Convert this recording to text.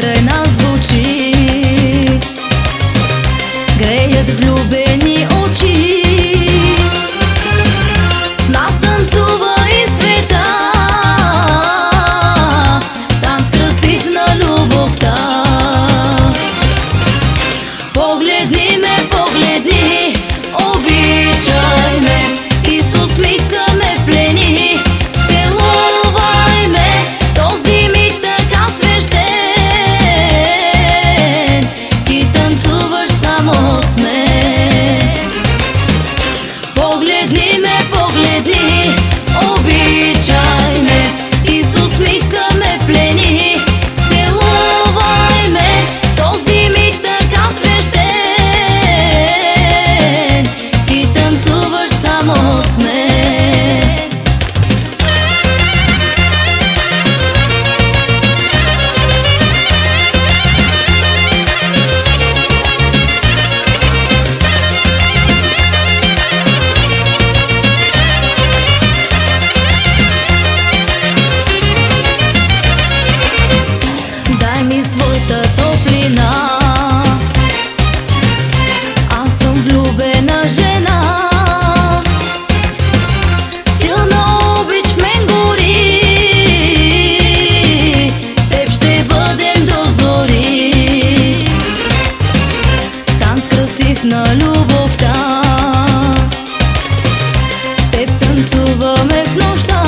край нас vamos me танцуваме в нощта